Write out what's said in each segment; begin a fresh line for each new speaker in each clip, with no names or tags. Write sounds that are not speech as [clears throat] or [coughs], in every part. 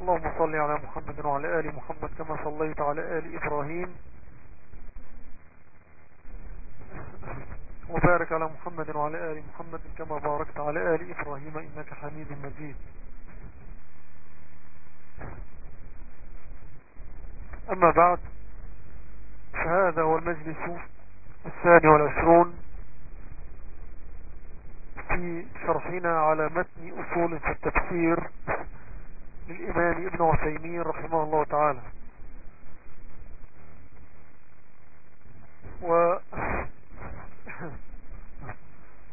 اللهم صل على محمد وعلى آل محمد كما صليت على آل إبراهيم. وبارك على محمد وعلى آل محمد كما باركت على آل إبراهيم إنك حميد مجيد. أما بعد فهذا هو المجلس الثاني والعشرون في شرحنا على متن أصول في التفسير للإمام ابن عثيمين رحمه الله تعالى. و [coughs]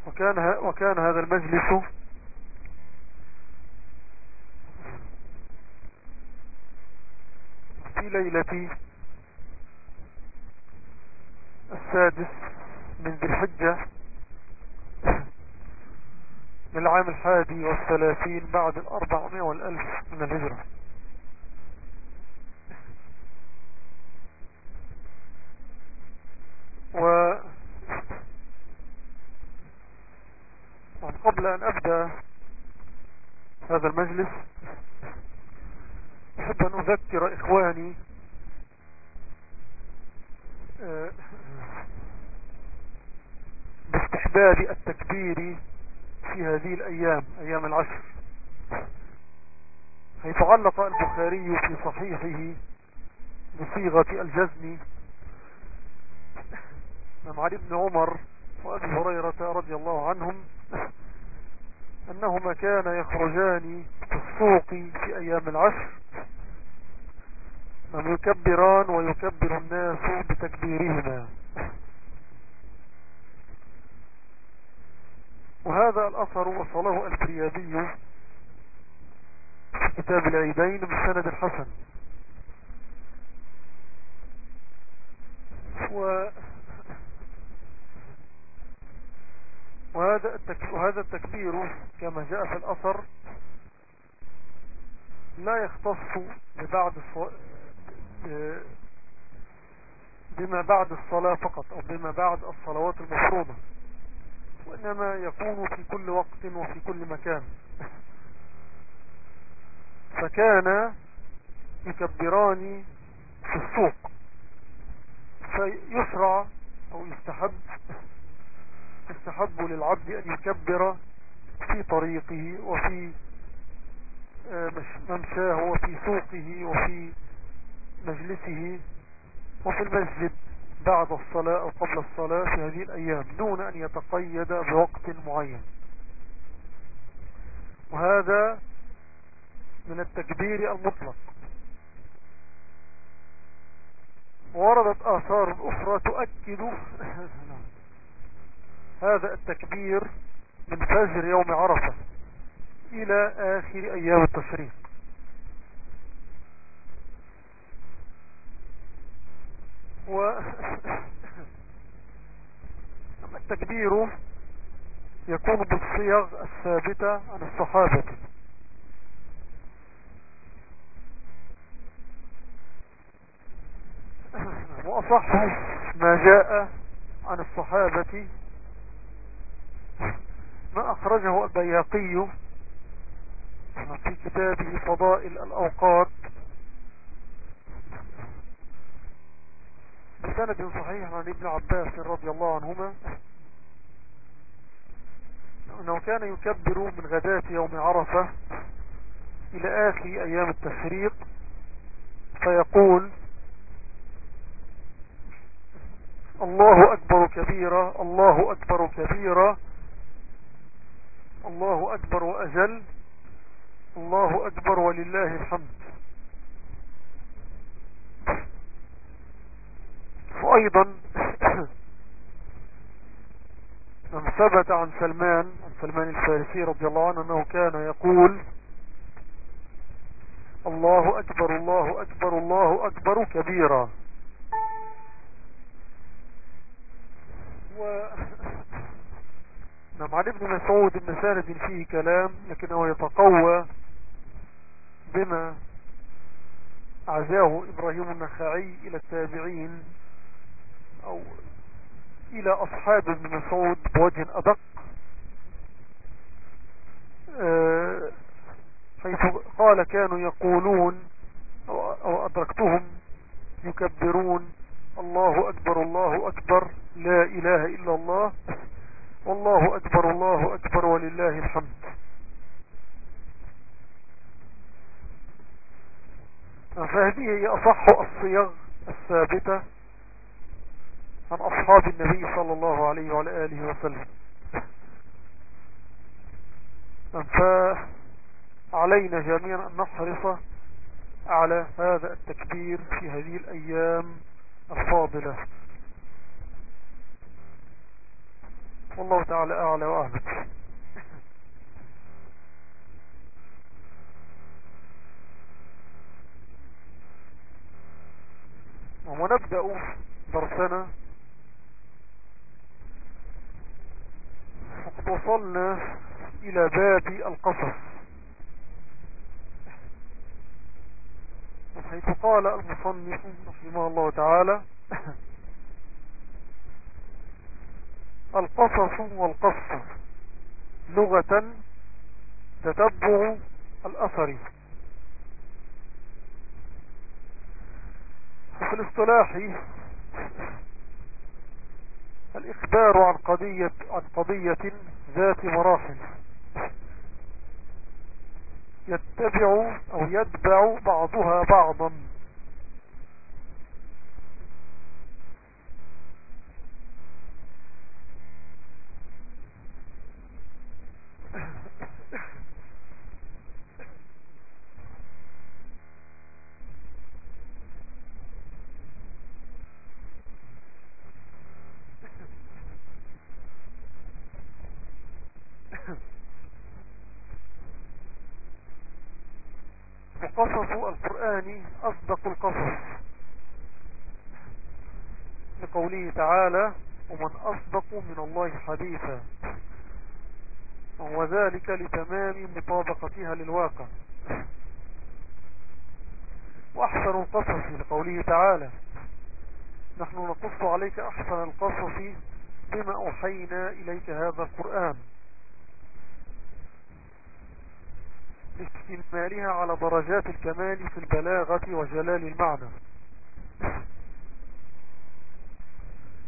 وكان, وكان هذا المجلس في ليلة السادس من ذي الحجة للعام الحادي والثلاثين بعد الأربعمائة والألف من الهجرة. و قبل أن أبدأ هذا المجلس أحب أن أذكر إخواني آه، باستحباب التكبير في هذه الأيام أيام العشر. حيث علق البخاري في صحيحه بصيغة الجزم من علي بن عمر وأبي هريرة رضي الله عنهم أنهما كان يخرجان في السوق في أيام العشر. يكبران ويكبر الناس بتكبيرهما. وهذا الأثر وصله الفريابي في كتاب العيدين بالسند الحسن. و وهذا وهذا التكبير كما جاء في الأثر لا يختص ببعد بما بعد الصلاة فقط أو بما بعد الصلوات المفروضة. وإنما يكون في كل وقت وفي كل مكان. فكان يكبران في السوق. فيسرع أو يستحب يستحب للعبد أن يكبر في طريقه وفي آه، ممشاه وفي سوقه وفي مجلسه وفي المسجد. بعد الصلاة أو قبل الصلاة في هذه الأيام دون أن يتقيد بوقت معين. وهذا من التكبير المطلق. وردت آثار أخرى تؤكد [laughs] هذا التكبير من فجر يوم عرفة إلى آخر أيام التشريق. و التكبير يكون بالصيغ الثابتة عن الصحابة. وأصح ما جاء عن الصحابة. ما أخرجه البياقي في كتابه فضائل الأوقات. بسند صحيح عن ابن عباس رضي الله عنهما أنه كان يكبر من غداة يوم عرفة إلى آخر أيام التشريق فيقول الله أكبر كبيرا الله أكبر كبيرا الله أكبر وأجل الله أكبر ولله الحمد. وأيضا [coughs] من ثبت عن سلمان عن سلمان الفارسي رضي الله عنه أنه كان يقول الله أكبر الله أكبر الله أكبر كبيرا. و نعم عن ابن مسعود ابن سارد فيه كلام لكنه يتقوى بما عزاه إبراهيم النخعي إلى التابعين. أو إلى أصحاب ابن مسعود بوجه أدق آه، حيث قال كانوا يقولون أو أدركتهم يكبرون الله أكبر الله أكبر لا إله إلا الله والله أكبر الله أكبر ولله الحمد. فهذه هي أصح الصيغ الثابتة عن أصحاب النبي صلى الله عليه وعلى آله وسلم. فعلينا جميعا أن نحرص على هذا التكبير في هذه الأيام الفاضلة. والله تعالى أعلى وأعلم ونبدأ درسنا وقد وصلنا إلى باب القصص. حيث قال المصنف رحمه الله تعالى القصص والقصة لغة تتبع الأثر. وفي الاصطلاح الإخبار عن قضية, عن قضية ذات مراحل. يتبع أو يتبع بعضها بعضا. حديثا. وذلك لتمام مطابقتها للواقع. وأحسن القصص لقوله تعالى نحن نقص عليك أحسن القصص بما أوحينا إليك هذا القرآن. لاستمالها على درجات الكمال في البلاغة وجلال المعنى.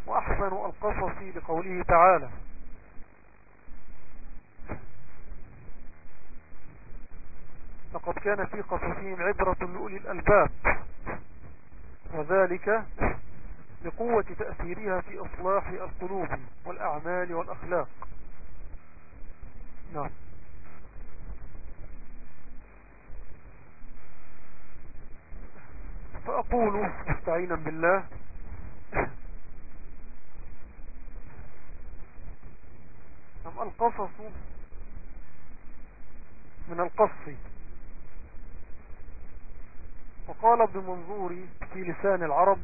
وأحسن القصص لقوله تعالى. لقد كان في قصصهم عبرة لأولي الألباب وذلك لقوة تأثيرها في إصلاح القلوب والأعمال والأخلاق. نعم. فأقول مستعينا بالله أم القصص من القص؟ وقال ابن منظور في لسان العرب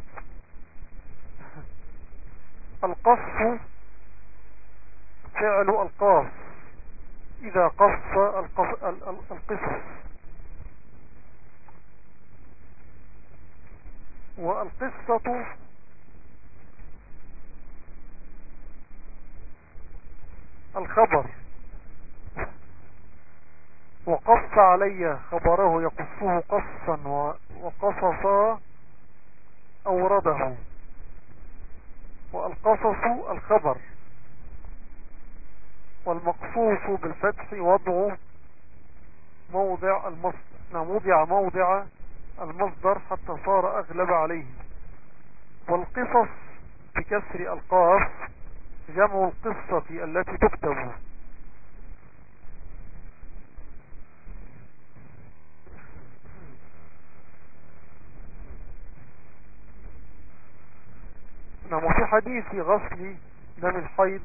القص فعل القاص إذا قص القصص والقصة الخبر. وقص علي خبره يقصه قصا وقصصا أورده. والقصص الخبر. والمقصوص بالفتح وضع موضع المصدر نعم، وضع موضع المصدر حتى صار أغلب عليه. والقصص بكسر القاف جمع القصة التي تكتب. نعم وفي حديث غسل دم الحيض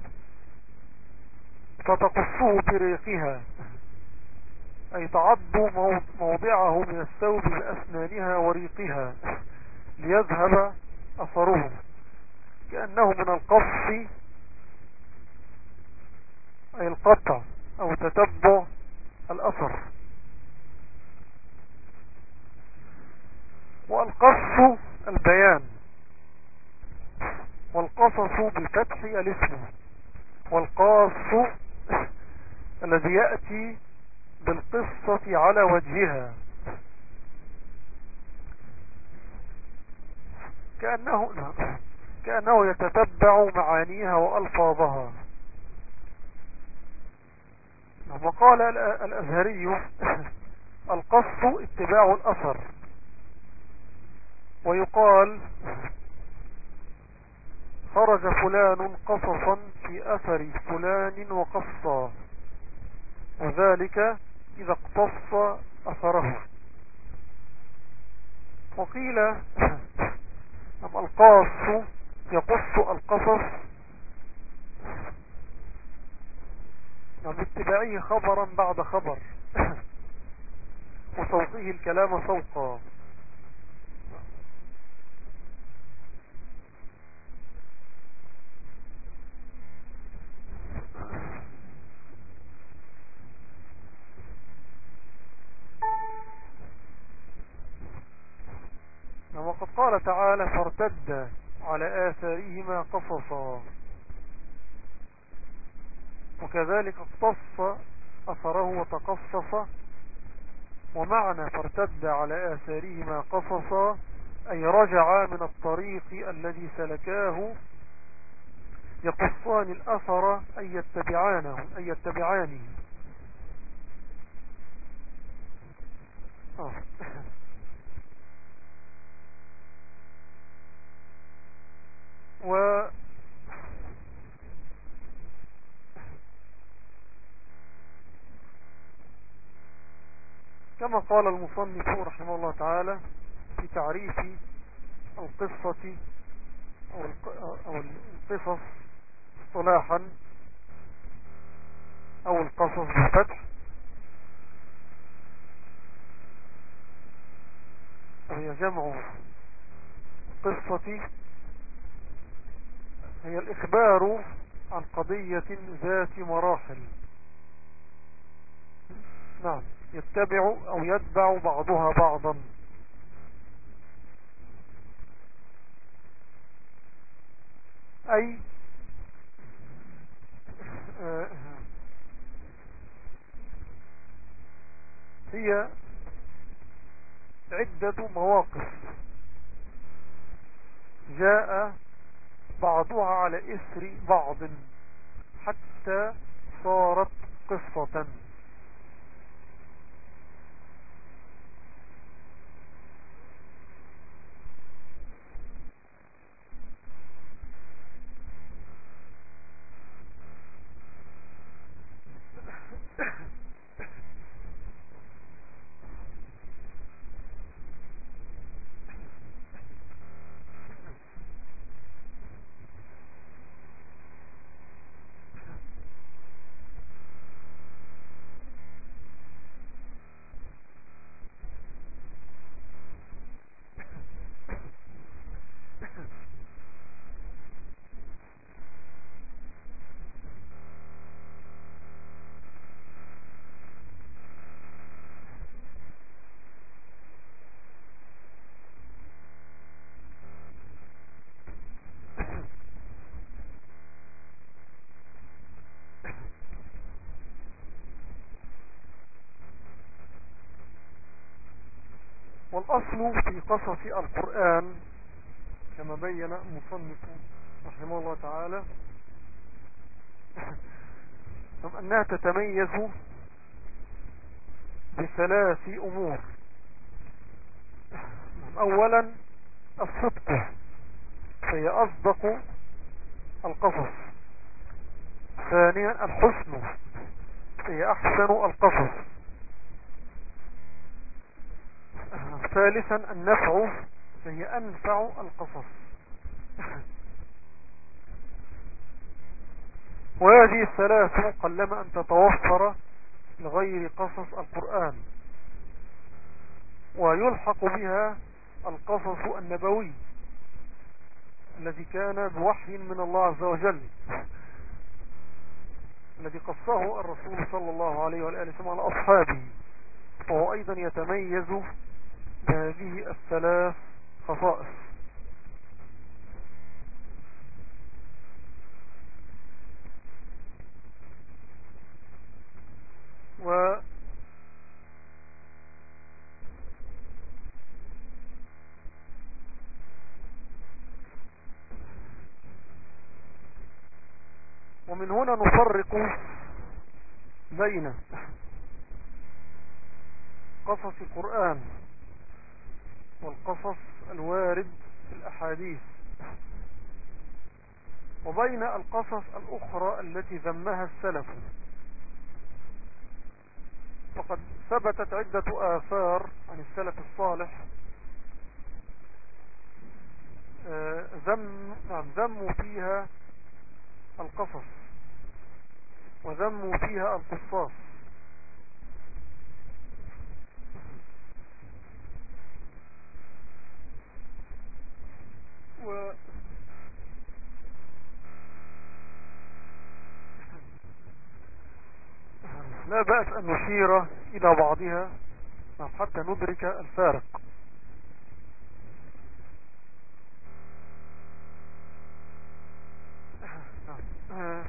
فتقصه بريقها أي تعض موضعه من الثوب بأسنانها وريقها ليذهب أثره كأنه من القص أي القطع أو تتبع الأثر. والقص البيان. والقصص بالفتح الاسم. والقاص [laughs] الذي يأتي بالقصة على وجهها. كأنه كأنه يتتبع معانيها وألفاظها. وقال الأزهري [laughs] القص اتباع الأثر. ويقال خرج فلان قصصا في أثر فلان وقصا وذلك إذا اقتص أثره. وقيل [laughs] القاص يقص القصص باتباعه خبرا بعد خبر. وصوته الكلام صوقا وقد قال تعالى فارتد على آثارهما قصصا. وكذلك اقتص أثره وتقصص ومعنى فارتد على آثارهما قصصا أي رجع من الطريق الذي سلكاه يقصان الأثر أي يتبعانه أي يتبعانه آه. [laughs] و كما قال المصنف رحمه الله تعالى في تعريف القصة أو القصص اصطلاحا أو القصص بالفتح. وهي جمع قصة هي الإخبار عن قضية ذات مراحل. نعم. يتبع أو يتبع بعضها بعضا. أي هي عدة مواقف. جاء بعضها على إثر بعض حتى صارت قصة. والأصل في قصص القرآن كما بين المصنف رحمه الله تعالى. [laughs] أنها تتميز بثلاث أمور. أولا الصدق فهي أصدق القصص. ثانيا الحسن فهي أحسن القصص. ثالثا النفع فهي أنفع القصص. وهذه الثلاث قلما أن تتوفر لغير قصص القرآن. ويلحق بها القصص النبوي الذي كان بوحي من الله عز وجل الذي قصه الرسول صلى الله عليه وآله وسلم على أصحابه. وهو أيضا يتميز بهذه الثلاث خصائص. و ومن هنا نفرق بين قصص القرآن والقصص الوارد في الأحاديث. وبين القصص الأخرى التي ذمها السلف. فقد ثبتت عدة آثار عن السلف الصالح. آه، ذم نعم ذموا فيها القصص. وذموا فيها القصاص. و لا بأس أن نشير إلى بعضها حتى ندرك الفارق.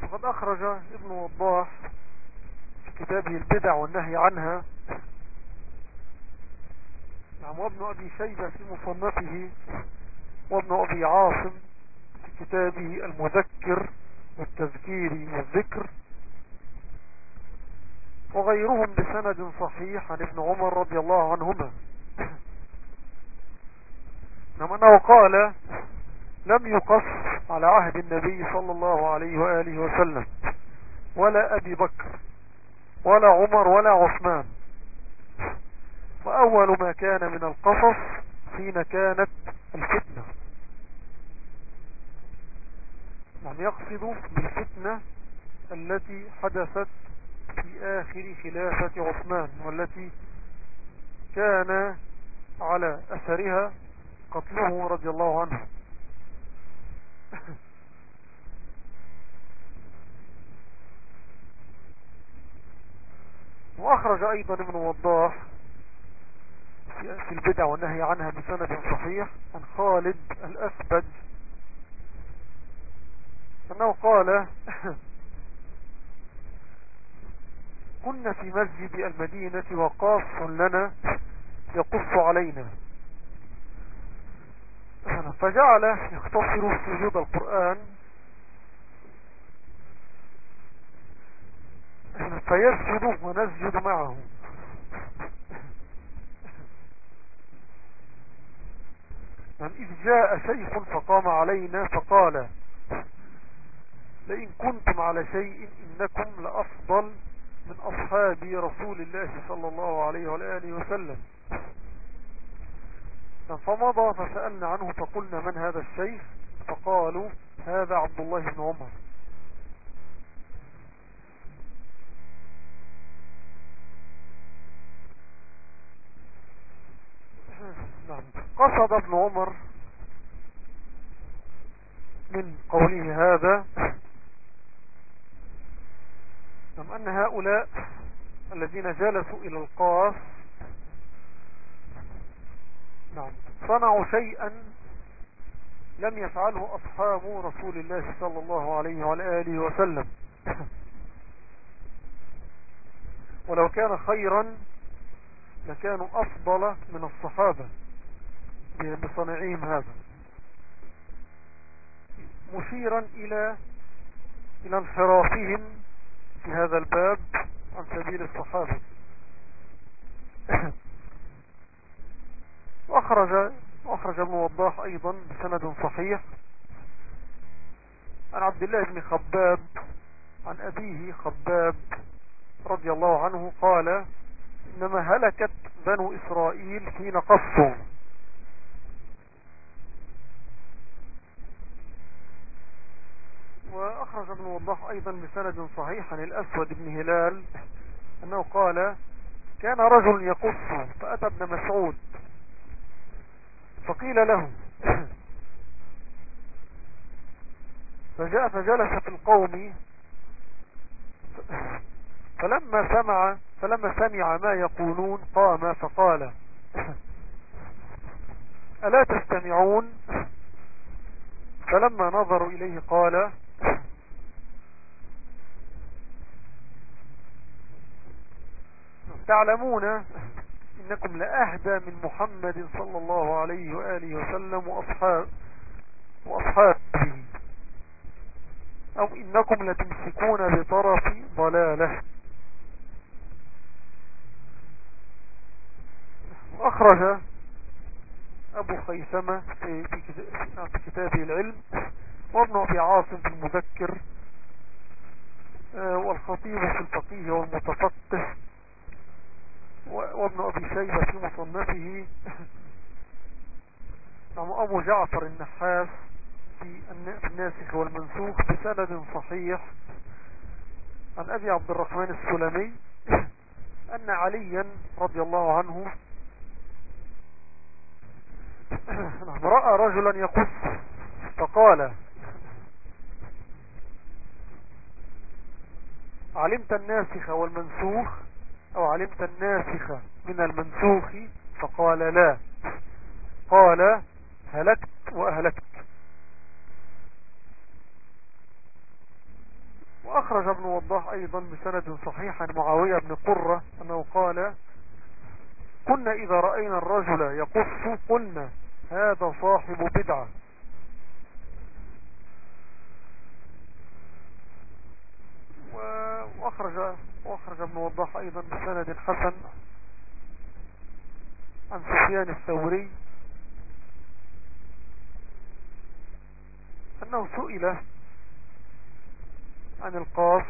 فقد أخرج ابن وضاح في كتابه البدع والنهي عنها نعم وابن أبي شيبة في مصنفه وابن أبي عاصم في كتابه المذكر والتذكير والذكر وغيرهم بسند صحيح عن ابن عمر رضي الله عنهما. [clears throat] نعم أنه قال لم يقص على عهد النبي صلى الله عليه وآله وسلم ولا أبي بكر ولا عمر ولا عثمان. وأول ما كان من القصص حين كانت الفتنة. يعني يقصد بالفتنة التي حدثت في آخر خلافة عثمان والتي كان على أثرها قتله رضي الله عنه. [laughs] وأخرج أيضا ابن وضاح في البدع والنهي عنها بسند صحيح. عن خالد الأسبج أنه قال [laughs] كنا في مسجد المدينة وقاف لنا يقص علينا. فجعل يختصر سجود القرآن. فيسجد ونسجد معه من إذ جاء شيخ فقام علينا فقال لئن كنتم على شيء إنكم لأفضل من أصحاب رسول الله صلى الله عليه وآله وسلم. فمضى فسألنا عنه فقلنا من هذا الشيخ؟ فقالوا هذا عبد الله بن عمر. قصد ابن عمر من قوله هذا نعم أن هؤلاء الذين جلسوا إلى القاف نعم صنعوا شيئا لم يفعله أصحاب رسول الله صلى الله عليه وعلى آله وسلم. ولو كان خيرا لكانوا أفضل من الصحابة. بصنعهم هذا. مشيرا إلى إلى انحرافهم في هذا الباب عن سبيل الصحابة. [coughs] وأخرج وأخرج ابن وضاح أيضا بسند صحيح عن عبد الله بن خباب عن أبيه خباب رضي الله عنه قال إنما هلكت بنو إسرائيل حين قصوا. وأخرج ابن وضاح أيضا بسند صحيح عن الأسود بن هلال أنه قال كان رجل يقص فأتى ابن مسعود فقيل له فجاء فجلس في القوم فلما سمع فلما سمع ما يقولون قام فقال ألا تستمعون؟ فلما نظروا إليه قال تعلمون إنكم لأهدى من محمد صلى الله عليه وآله وسلم وأصحاب وأصحابه. أو إنكم لتمسكون بطرف ضلالة. أخرج أبو خيثمة في كتابه العلم وابن أبي عاصم في المذكر آه، والخطيب في الفقيه والمتفقه. وابن أبي شيبة في مصنفه أبو جعفر النحاس في الناسخ والمنسوخ بسند صحيح عن أبي عبد الرحمن السلمي أن عليا رضي الله عنه رأى رجلا يقص فقال علمت الناسخ والمنسوخ أو علمت الناسخ من المنسوخ فقال لا. قال هلكت وأهلكت. وأخرج ابن وضاح أيضا بسند صحيح عن معاوية بن قرة أنه قال كنا إذا رأينا الرجل يقص قلنا هذا صاحب بدعة. واخرج وأخرج ابن وضاح أيضا بسند حسن عن سفيان الثوري أنه سئل عن القاف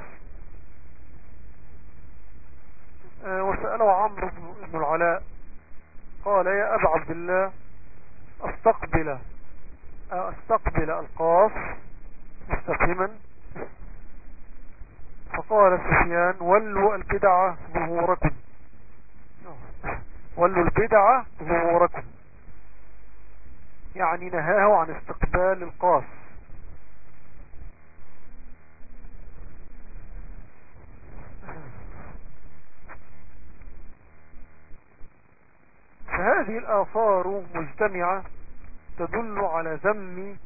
آه، وسأله عمرو بن العلاء قال يا أبا عبد الله أستقبل أستقبل القاف مستفهما فقال سفيان ولوا البدعة ظهوركم. ولوا البدعة ظهوركم. يعني نهاه عن استقبال القاف فهذه الآثار مجتمعة تدل على ذم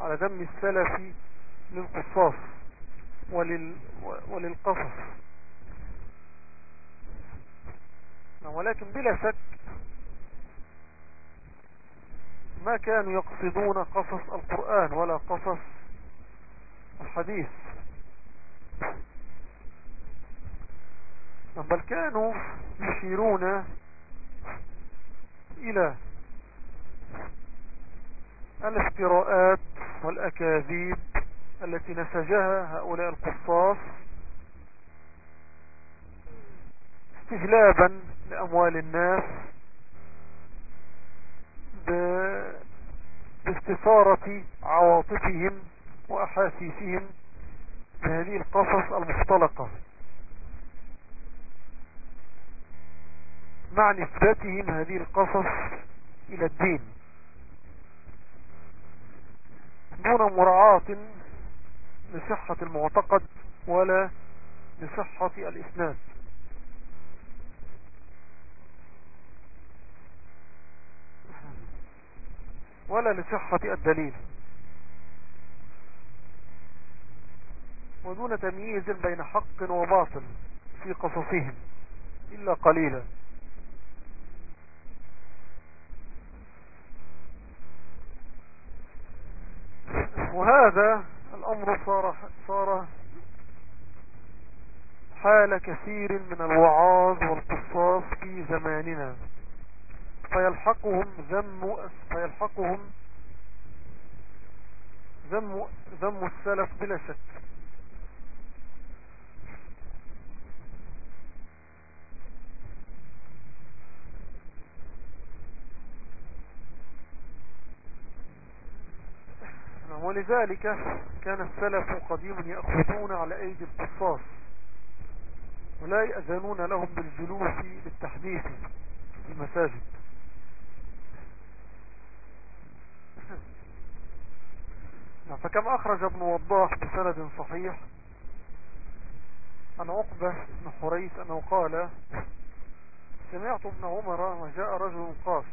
على ذم السلف للقصاص. ولل وللقصص. ولكن بلا شك ما كانوا يقصدون قصص القرآن ولا قصص الحديث. بل كانوا يشيرون إلى الافتراءات والأكاذيب التي نسجها هؤلاء القصاص استجلابا لأموال الناس باستثارة عواطفهم وأحاسيسهم بهذه القصص المختلقة. مع نسبتهم هذه القصص إلى الدين. دون مراعاة لصحة المعتقد ولا لصحة الإسناد. ولا لصحة الدليل. ودون تمييز بين حق وباطل في قصصهم إلا قليلا. وهذا الأمر صار, صار حال كثير من الوعاظ والقصاص في زماننا. فيلحقهم ذم فيلحقهم ذم ذم السلف بلا شك. ولذلك كان السلف قديما يأخذون على أيدي القصاص ولا يأذنون لهم بالجلوس للتحديث في المساجد. فكم أخرج ابن وضاح بسند صحيح عن عقبة بن حريث أنه قال سمعت ابن عمر وجاء رجل قاس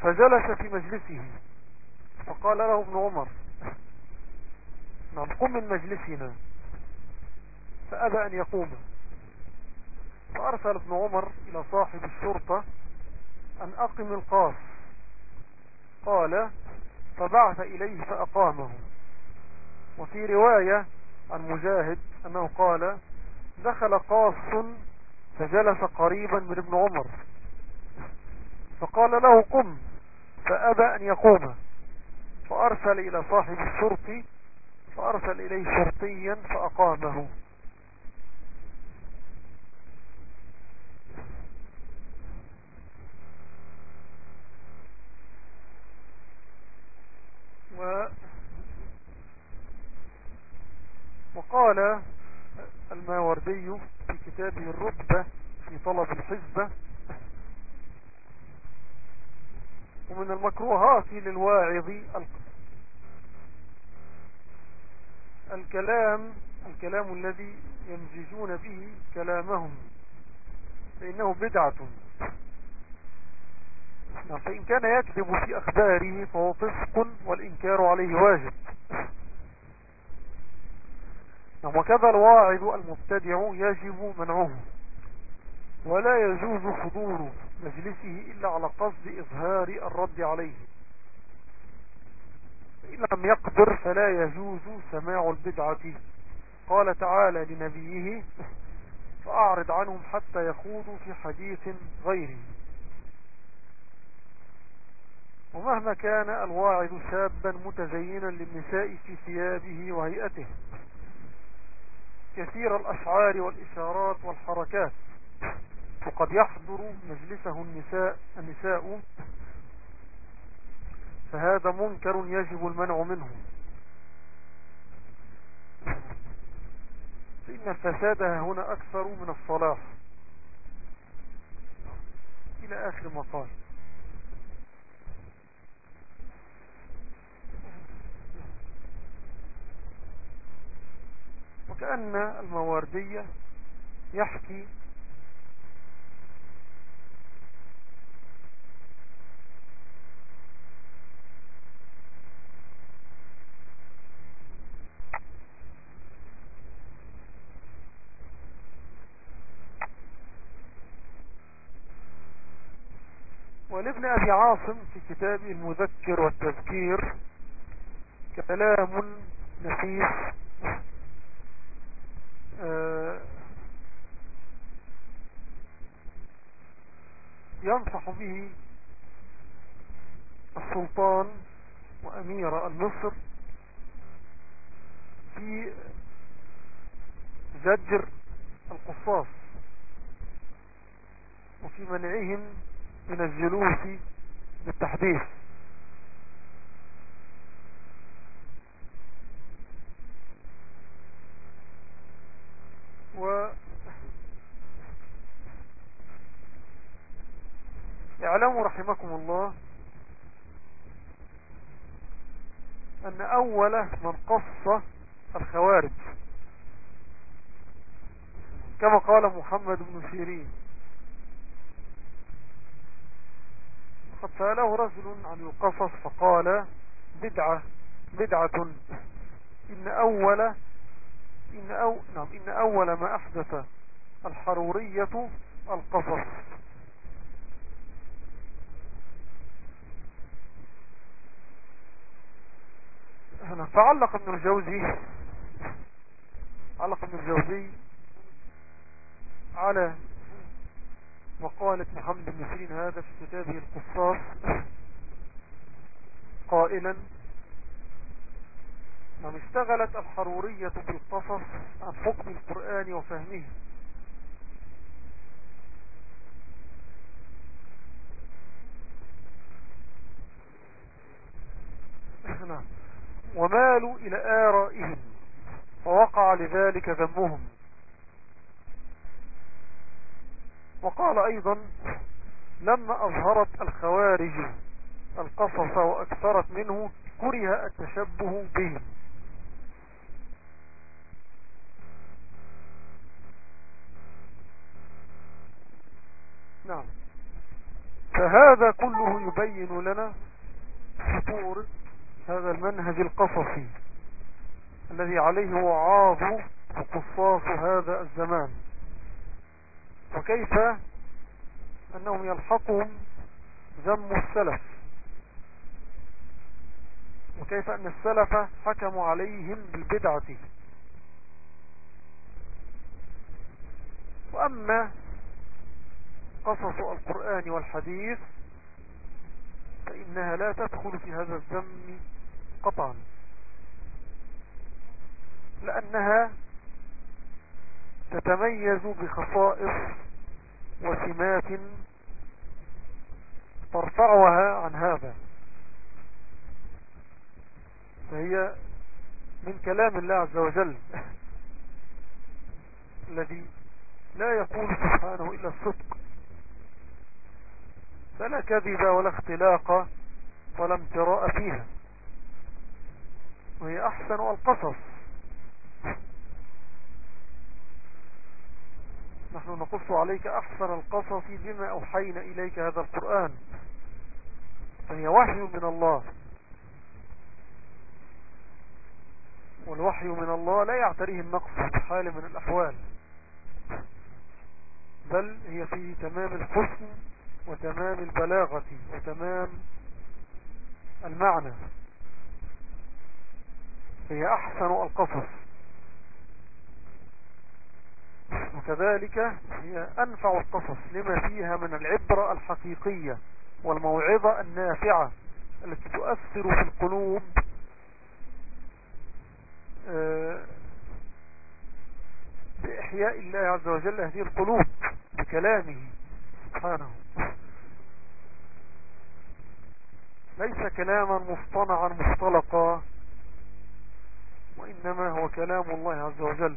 فجلس في مجلسه. فقال له ابن عمر نعم قم من مجلسنا. فأبى أن يقوم. فأرسل ابن عمر إلى صاحب الشرطة أن أقم القاص. قال فبعث إليه فأقامه. وفي رواية عن مجاهد أنه قال دخل قاص فجلس قريبا من ابن عمر. فقال له قم فأبى أن يقوم فأرسل إلى صاحب الشرطي فأرسل إليه شرطيا فأقامه. و وقال الماوردي في كتابه الرتبة في طلب الحزبة ومن المكروهات للواعظ الكلام الكلام الذي يمزجون به كلامهم فإنه بدعة. نعم، فإن كان يكذب في أخباره فهو فسق والإنكار عليه واجب. نعم، وكذا الواعظ المبتدع يجب منعه ولا يجوز حضور مجلسه إلا على قصد إظهار الرد عليه. إن لم يقدر فلا يجوز سماع البدعة. قال تعالى لنبيه فأعرض عنهم حتى يخوضوا في حديث غيره. ومهما كان الواعظ شابا متزينا للنساء في ثيابه وهيئته. كثير الأشعار والإشارات والحركات. وقد يحضر مجلسه النساء, النساء فهذا منكر يجب المنع منه. فإن الفساد هنا أكثر من الصلاح. إلى آخر مقال وكأن المواردية يحكي ولابن أبي عاصم في كتابه المذكر والتذكير كلام نفيس آه، ينصح به السلطان وأمير المصر في زجر القصاص وفي منعهم من الجلوس للتحديث و اعلموا رحمكم الله أن أول من قص الخوارج كما قال محمد بن سيرين قد سأله رجل عن القصص فقال بدعة بدعة. إن أول إن, أو نعم إن أول ما أحدث الحرورية القصص. هنا فعلق ابن الجوزي علق ابن الجوزي على وقالت محمد بن سيرين هذا في كتابه القصاص قائلا من اشتغلت الحرورية بالقصص عن حكم القرآن وفهمه ومالوا إلى آرائهم فوقع لذلك ذمهم وقال أيضا لما أظهرت الخوارج القصص وأكثرت منه كره التشبه بهم. نعم. فهذا كله يبين لنا خطورة هذا المنهج القصصي الذي عليه وعاظ وقصاص هذا الزمان. وكيف أنهم يلحقهم ذم السلف؟ وكيف أن السلف حكموا عليهم بالبدعة؟ وأما قصص القرآن والحديث فإنها لا تدخل في هذا الذم قطعا. لأنها تتميز بخصائص وسمات ترفعها عن هذا. فهي من كلام الله عز وجل [laughs] الذي لا يقول سبحانه إلا الصدق. فلا كذب ولا اختلاق ولا امتراء فيها. وهي أحسن القصص. نحن نقص عليك أحسن القصص بما أوحينا إليك هذا القرآن. فهي وحي من الله. والوحي من الله لا يعتريه النقص بحال من الأحوال. بل هي في تمام الحسن وتمام البلاغة وتمام المعنى. هي أحسن القصص. وكذلك هي أنفع القصص لما فيها من العبرة الحقيقية والموعظة النافعة التي تؤثر في القلوب آه، بإحياء الله عز وجل هذه القلوب بكلامه سبحانه. ليس كلاما مصطنعا مختلقا وإنما هو كلام الله عز وجل.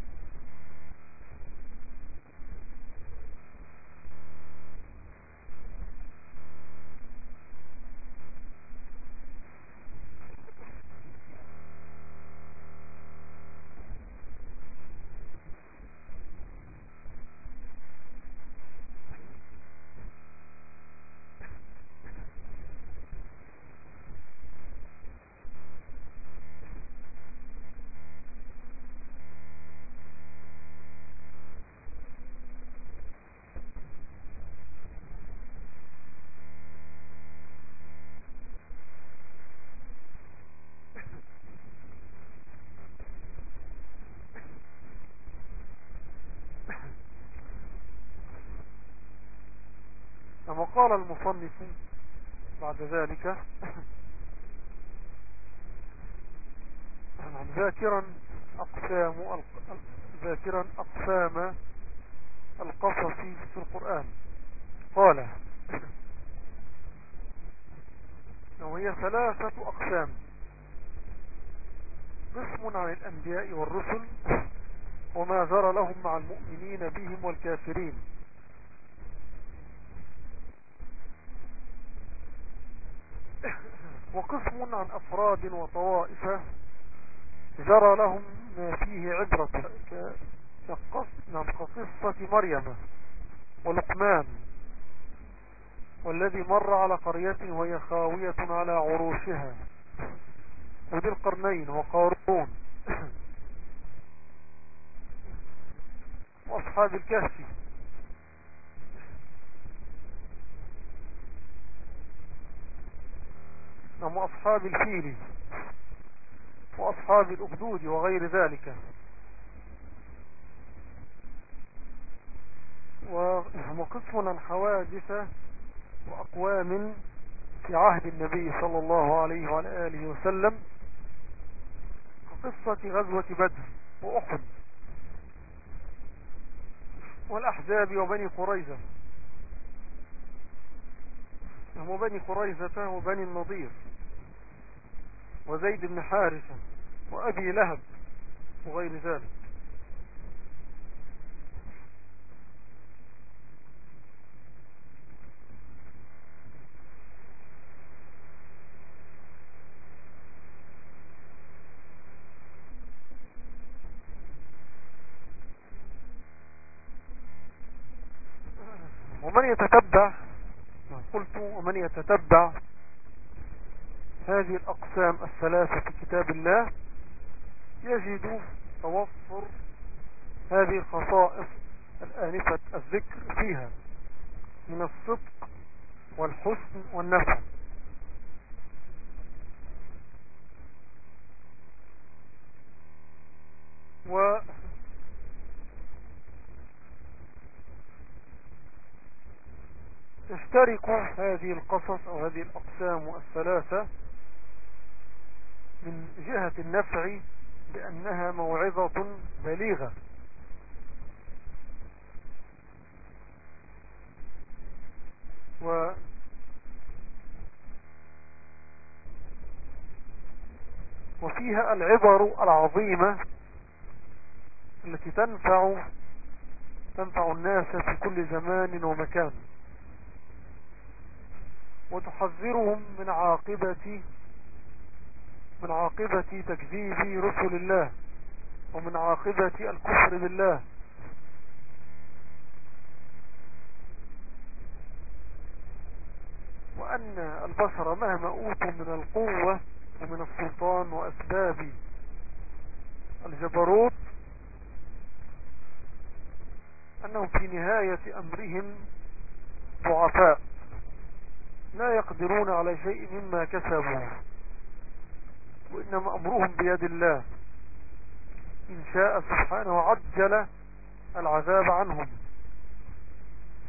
المصنف بعد ذلك. [coughs] ذاكرا أقسام ذاكرا أقسام القصص في القرآن. قال [coughs] وهي ثلاثة أقسام. قسم عن الأنبياء والرسل وما جرى لهم مع المؤمنين بهم والكافرين. وقسم عن أفراد وطوائف جرى لهم ما فيه عبرة نعم، كقصة مريم ولقمان والذي مر على قرية وهي خاوية على عروشها وذي القرنين وقارون [coughs] وأصحاب الكهف. نعم وأصحاب الفيل وأصحاب الأخدود وغير ذلك. وقسم عن حوادث وأقوام في عهد النبي صلى الله عليه وعلى آله وسلم قصة غزوة بدر وأحد والأحزاب وبني قريظة. هم بني قريزة وبني النضير. وزيد بن حارثة وأبي لهب وغير ذلك. ومن يتتبع؟ قلت ومن يتتبع؟ هذه الأقسام الثلاثة في كتاب الله يجد توفر هذه الخصائص الآنفة الذكر فيها من الصدق والحسن والنفع. و تشترك هذه القصص أو هذه الأقسام الثلاثة من جهة النفع بانها موعظة بليغة. و وفيها العبر العظيمة التي تنفع تنفع الناس في كل زمان ومكان وتحذرهم من عاقبة من عاقبة تكذيب رسل الله ومن عاقبة الكفر بالله. وأن البشر مهما أوتوا من القوة ومن السلطان وأسباب الجبروت أنهم في نهاية أمرهم ضعفاء لا يقدرون على شيء مما كسبوا. وإنما أمرهم بيد الله. إن شاء سبحانه عجل العذاب عنهم.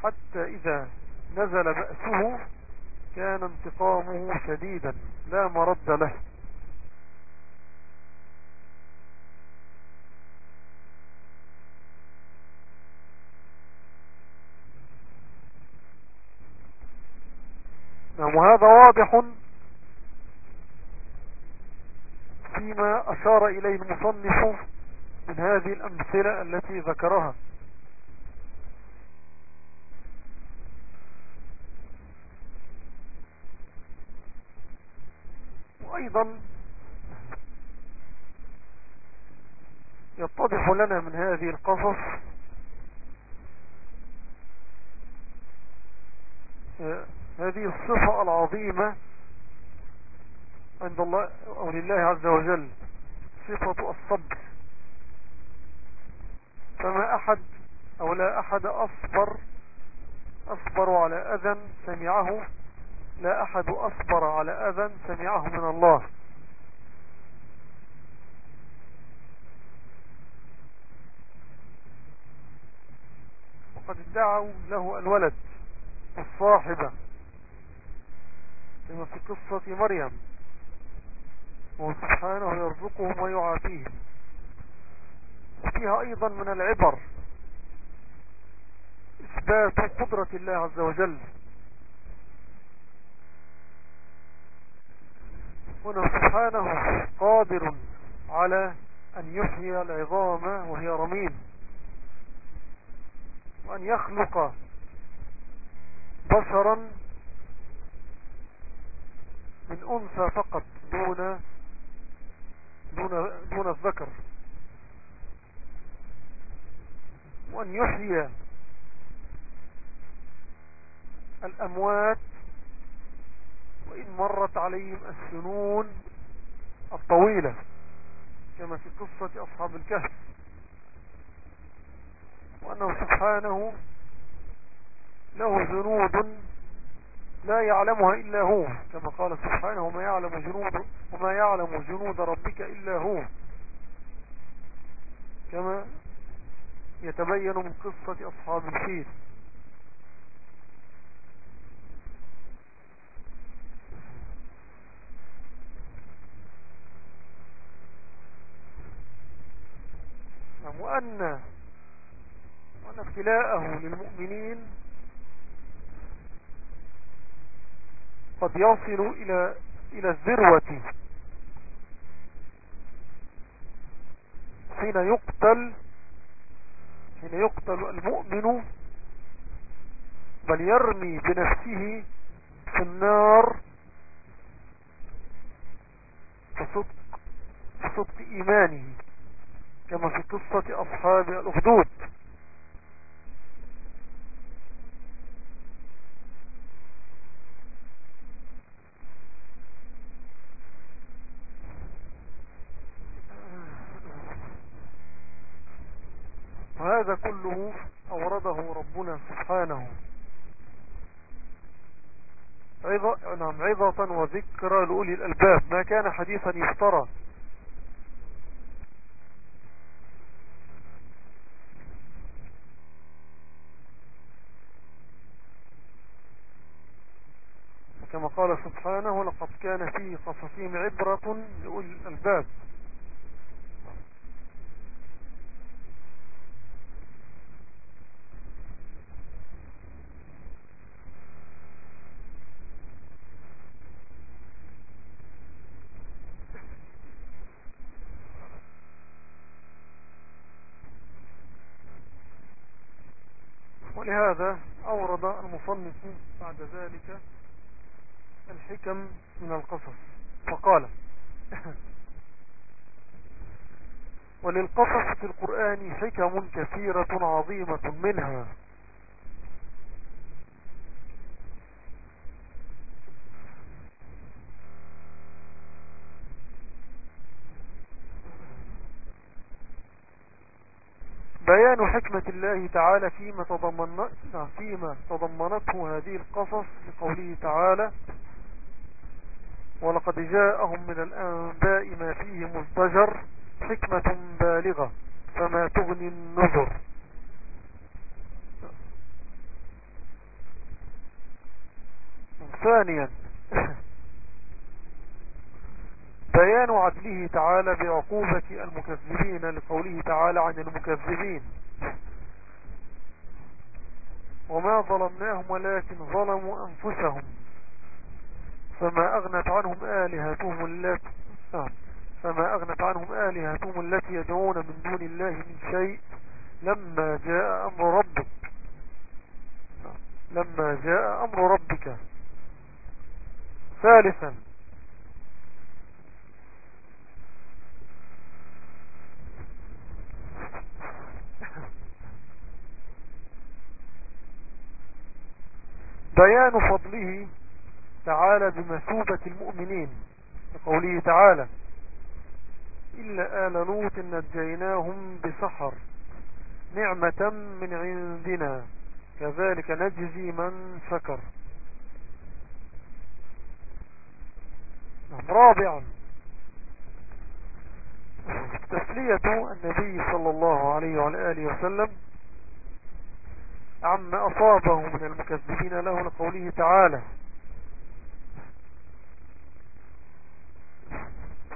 حتى إذا نزل بأسه كان انتقامه شديدا. لا مرد له. نعم وهذا واضح. فيما أشار إليه المصنف من هذه الأمثلة التي ذكرها. وأيضا يتضح لنا من هذه القصص هذه الصفة العظيمة عند الله أو لله عز وجل. صفة الصبر. فما أحد أو لا أحد أصبر أصبر على أذى سمعه. لا أحد أصبر على أذى سمعه من الله. وقد ادعوا له الولد الصاحبة كما في قصة مريم. وسبحانه يرزقهم ويعافيهم. وفيها أيضا من العبر إثبات قدرة الله عز وجل. وأنه سبحانه قادر على أن يحيي العظام وهي رميم. وأن يخلق بشرا من أنثى فقط دون دون دون الذكر. وأن يحيي الأموات وإن مرت عليهم السنون الطويلة كما في قصة أصحاب الكهف. وأنه سبحانه له جنود لا يعلمها إلا هو كما قال سبحانه وما يعلم جنود وما يعلم جنود ربك إلا هو. كما يتبين من قصة أصحاب الفيل. نعم، وأن وأن ابتلاءه للمؤمنين قد يصل إلى إلى الذروة. حين يقتل حين يقتل المؤمن بل يرمي بنفسه في النار فصدق, فصدق إيمانه كما في قصة أصحاب الأخدود. وهذا كله أورده ربنا سبحانه. عظة, نعم عظة وذكرى لأولي الألباب. ما كان حديثا يفترى. كما قال سبحانه لقد كان في قصصهم عبرة لأولي الألباب. ولهذا أورد المصنف بعد ذلك الحكم من القصص فقال وللقصص في القرآن حكم كثيرة عظيمة منها. بيان حكمة الله تعالى فيما, تضمن فيما تضمنته هذه القصص لقوله تعالى ولقد جاءهم من الأنباء ما فيه مزدجر حكمة بالغة فما تغني النظر ثانيا بيان عدله تعالى بعقوبة المكذبين لقوله تعالى عن المكذبين وما ظلمناهم ولكن ظلموا أنفسهم فما أغنت عنهم آلهتهم التي. فما أغنت عنهم آلهتهم التي يدعون من دون الله من شيء لما جاء أمر ربك. لما جاء أمر ربك ثالثا بيان فضله تعالى بمثوبة المؤمنين لقوله تعالى إلا آل لوط نجيناهم بسحر نعمة من عندنا كذلك نجزي من شكر نعم، رابعا. تسلية النبي صلى الله عليه وعلى آله وسلم عما أصابه من المكذبين له لقوله تعالى.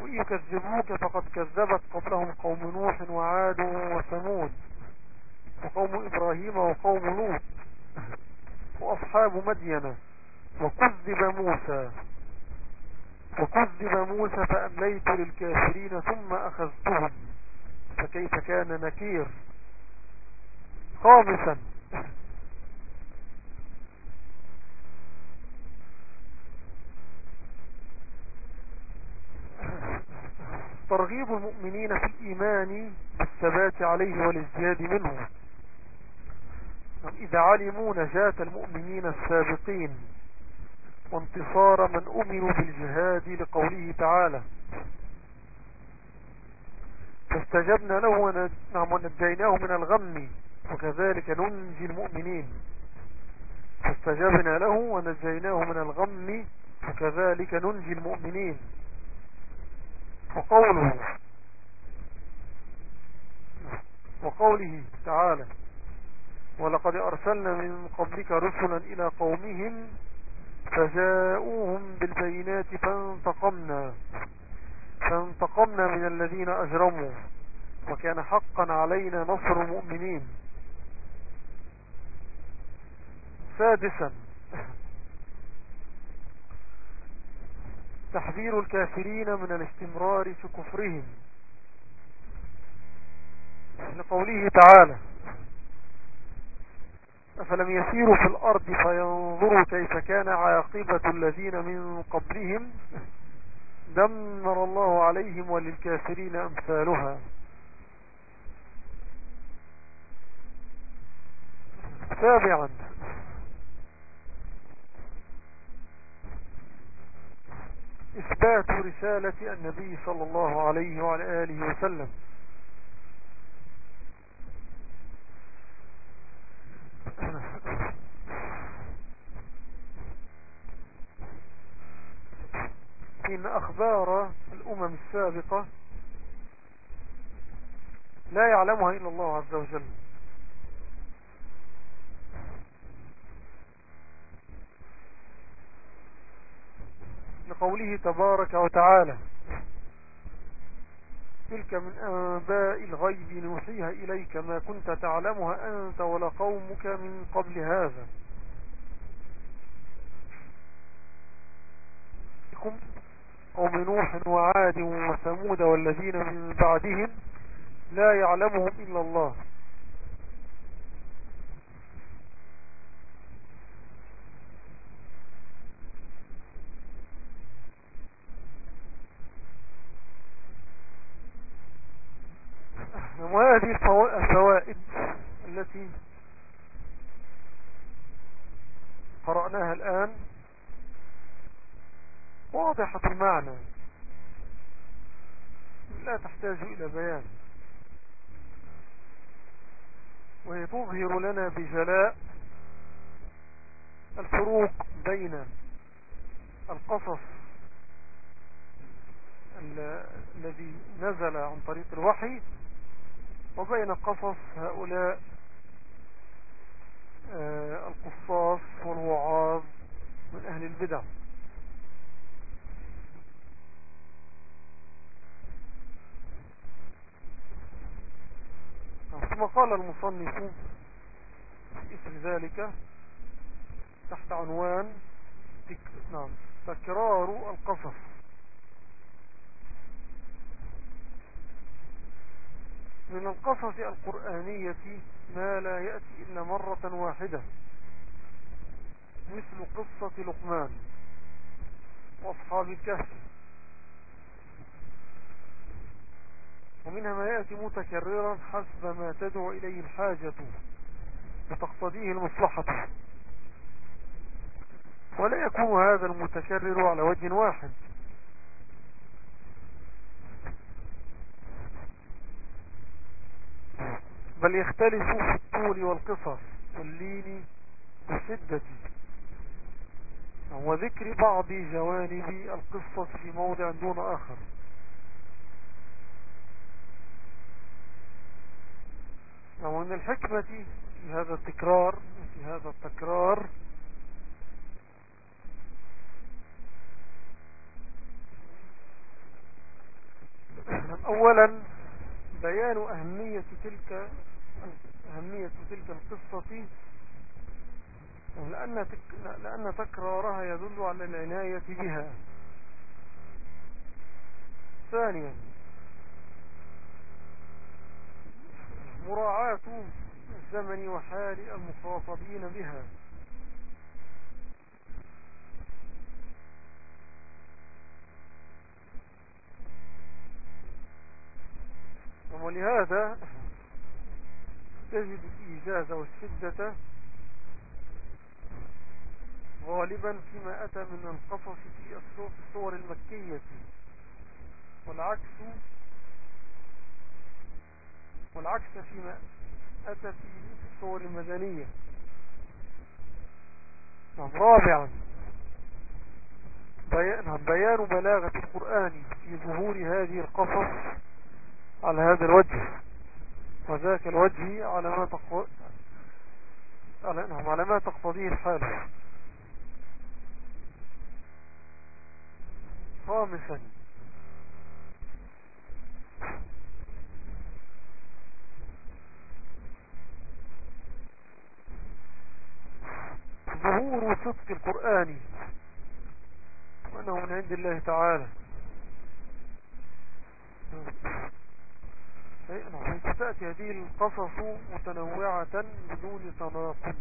وإن يكذبوك فقد كذبت قبلهم قوم نوح وعاد وثمود وقوم إبراهيم وقوم لوط وأصحاب مدينة وكذب موسى. وكذب موسى فأمليت للكافرين ثم أخذتهم فكيف كان نكير. خامسا [coughs] ترغيب المؤمنين في الإيمان بالثبات عليه والازدياد منه. إذا علموا نجاة المؤمنين السابقين وانتصار من أمروا بالجهاد لقوله تعالى. فاستجبنا له ونجيناه من الغم. وكذلك ننجي المؤمنين. فاستجبنا له ونجيناه من الغم وكذلك ننجي المؤمنين. وقوله وقوله تعالى ولقد أرسلنا من قبلك رسلا إلى قومهم فجاءوهم بالبينات فانتقمنا فانتقمنا من الذين أجرموا وكان حقا علينا نصر المؤمنين. سادسا. تحذير الكافرين من الاستمرار في كفرهم. لقوله تعالى أفلم يسيروا في الأرض فينظروا كيف كان عاقبة الذين من قبلهم؟ دمر الله عليهم وللكافرين أمثالها. سابعا. إثبات رسالة النبي صلى الله عليه وعلى آله وسلم. إن أخبار الأمم السابقة لا يعلمها إلا الله عز وجل. لقوله تبارك وتعالى تلك من أنباء الغيب نوحيها إليك ما كنت تعلمها أنت ولا قومك من قبل هذا. قوم نوح وعاد وثمود والذين من بعدهم لا يعلمهم إلا الله وهذه الفوائد التي قرأناها الآن واضحة المعنى لا تحتاج إلى بيان وهي تظهر لنا بجلاء الفروق بين القصص الذي نزل عن طريق الوحي وبين قصص هؤلاء آه، القصاص والوعاظ من أهل البدع. ثم قال المصنف في إثر ذلك تحت عنوان تك... نعم تكرار القصص. من القصص القرآنية ما لا يأتي إلا مرة واحدة. مثل قصة لقمان وأصحاب الكهف. ومنها ما يأتي متكررا حسب ما تدعو إليه الحاجة وتقتضيه المصلحة. ولا يكون هذا المتكرر على وجه واحد. بل يختلف في الطول والقصر واللين والشدة. وذكر بعض جوانب القصة في موضع دون آخر. ومن الحكمة في هذا التكرار في هذا التكرار اولا بيان أهمية تلك أهمية تلك القصة لأن, تك لأن تكرارها يدل على العناية بها. ثانيا مراعاة الزمن وحال المخاطبين بها. ولهذا تجد الإيجاز والشدة غالبا فيما أتى من القصص في الصور المكية. والعكس والعكس فيما أتى في الصور المدنية. نعم، رابعا نعم، بيان بلاغة القرآن في ظهور هذه القصص على هذا الوجه. وذاك الوجه على ما تقو... على... نعم على ما تقتضيه الحال. خامسا. ظهور صدق القرآن. كأنه من عند الله تعالى. حيث تأتي هذه القصص متنوعة بدون تناقض.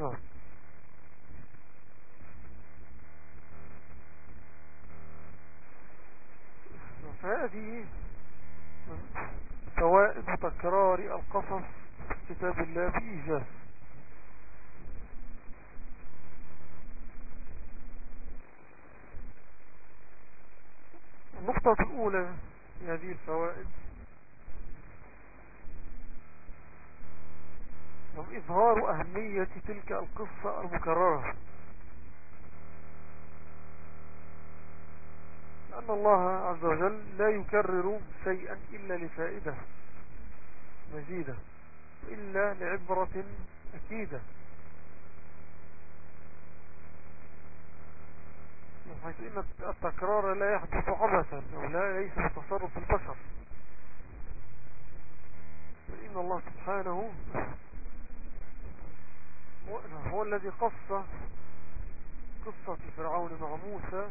نعم. فهذه فوائد تكرار القصص في كتاب الله بإيجاز الأولى هذه الفوائد. إظهار أهمية تلك القصة المكررة. لأن الله عز وجل لا يكرر شيئا إلا لفائدة مزيدة إلا لعبرة أكيدة. حيث إن التكرار لا يحدث عبثا أو لا ليس بتصرف البشر. فإن الله سبحانه هو الذي قص قصة فرعون مع موسى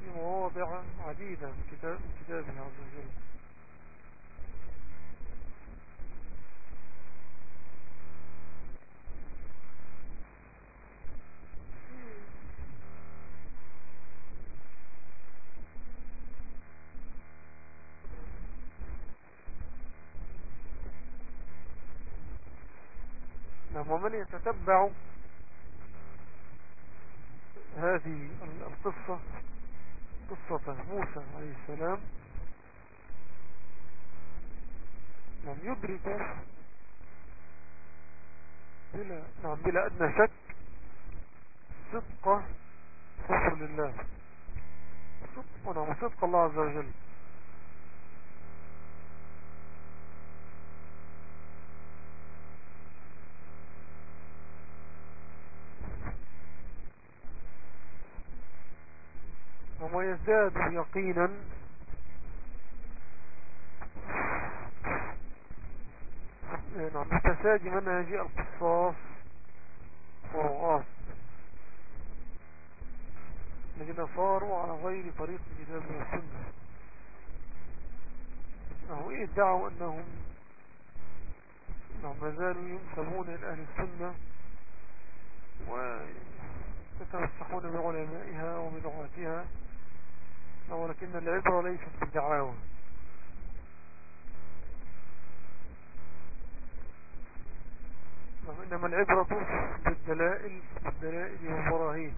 في مواضع عديدة من كتابه عز وجل. ومن يتتبع هذه القصة قصة موسى عليه السلام لم يدرك بلا, نعم بلا أدنى شك صدق رسول الله. صدق, نعم صدق الله عز وجل. ويزداد يقينا. نعم بتساجي منهج القصاص. ورعاة الذين صاروا على غير طريق الكتاب والسنة. أو إيه ادعوا أنهم نعم زالوا ينسبون إلى أهل السنة ويتمسحون بعلمائها وبدعاتها ولكن العبرة ليست بالدعاوى إنما العبرة بالدلائل بالدلائل والبراهين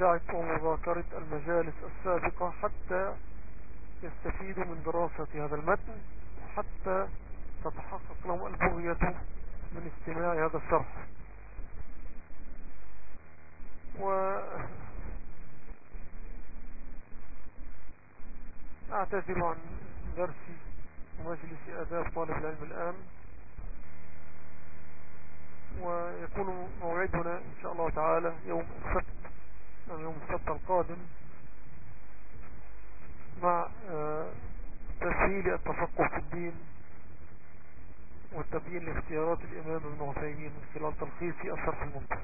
مراجعة ومذاكرة المجالس السابقة حتى يستفيدوا من دراسة هذا المتن حتى تتحقق لهم البغية من استماع هذا الشرح. و اعتذر عن درسي ومجلس آداب طالب العلم الآن. ويكون موعدنا إن شاء الله تعالى يوم السبت. يوم السبت القادم مع آه، تسهيل التفقه في الدين والتبيين لاختيارات الإمام ابن عثيمين من خلال تلخيص الشرح الممتع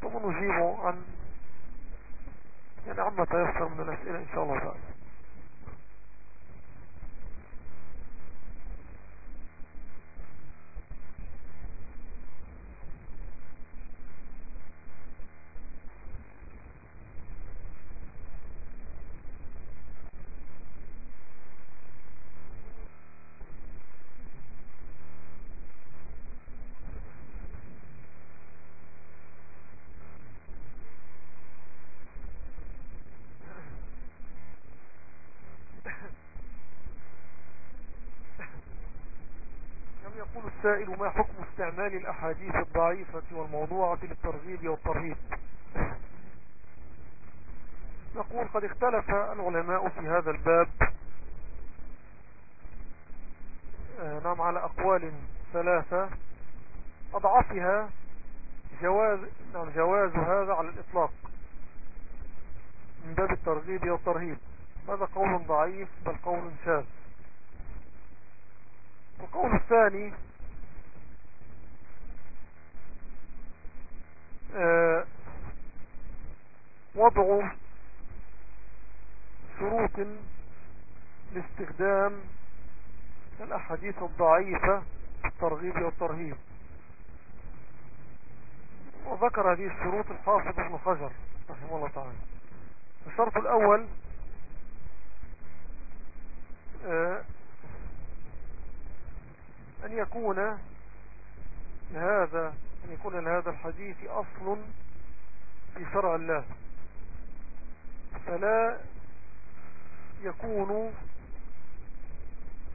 ثم نجيب عن يعني عما تيسر من الأسئلة إن شاء الله تعالى. الأحاديث الضعيفة والموضوعة للترغيب والترهيب. نقول قد اختلف العلماء في هذا الباب. آه، نعم على أقوال ثلاثة. أضعفها جواز, نعم جواز هذا على الإطلاق من باب الترغيب والترهيب. هذا قول ضعيف بل قول شاذ. القول الثاني وضع شروط لاستخدام الأحاديث الضعيفة في الترغيب والترهيب. وذكر هذه الشروط الحافظ ابن حجر رحمه الله تعالى. الشرط الأول آه، أن يكون لهذا أن يكون لهذا الحديث أصل في شرع الله. فلا يكون